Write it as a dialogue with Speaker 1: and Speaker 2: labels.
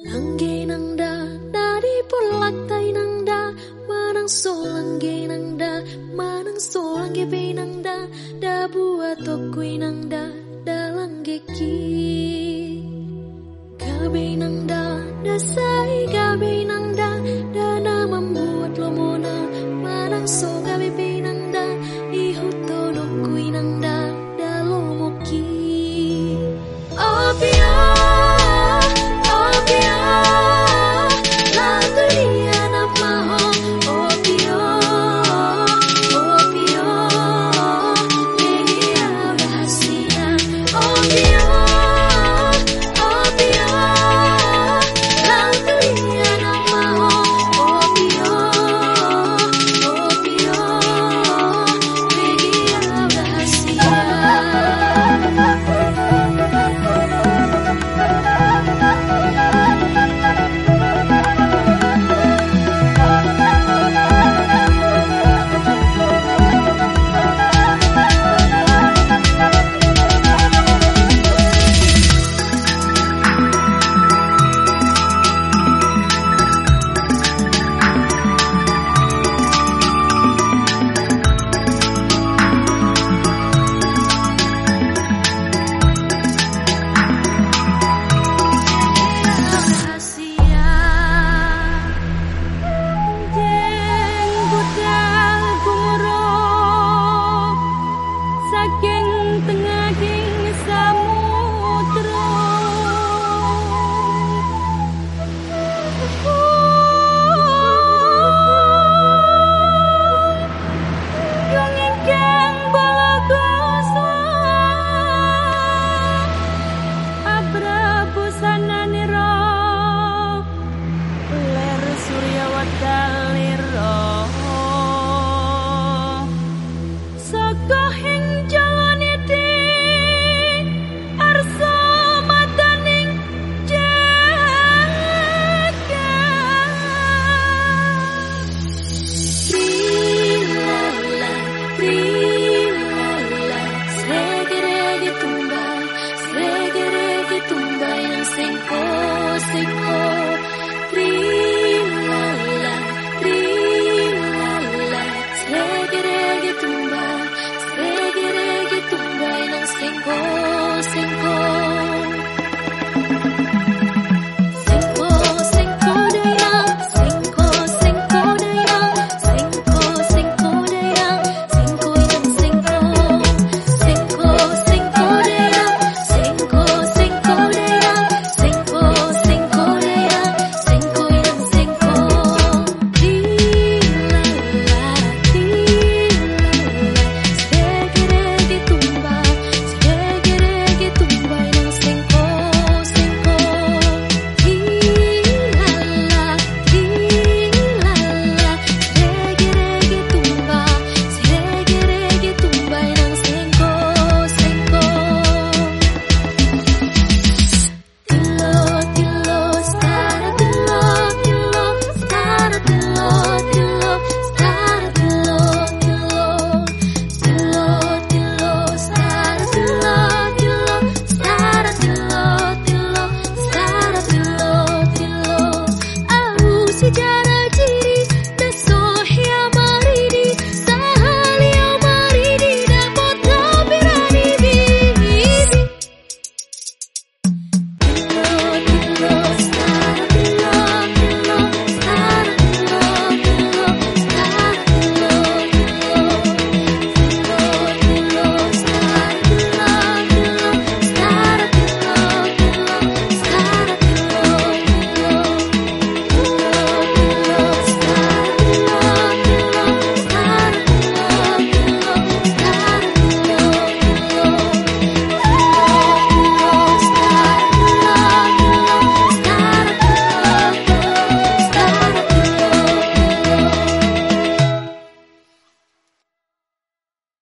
Speaker 1: Langge nang da dari polak tai nang da manang solangge nang da manang solangge pe nang da da buat tokui nang galir roh Saka hing jalan iding Arsa mataning jaga Trilala, trilala Sregi-regi tumbay Sregi-regi tumbay Yang singko, singko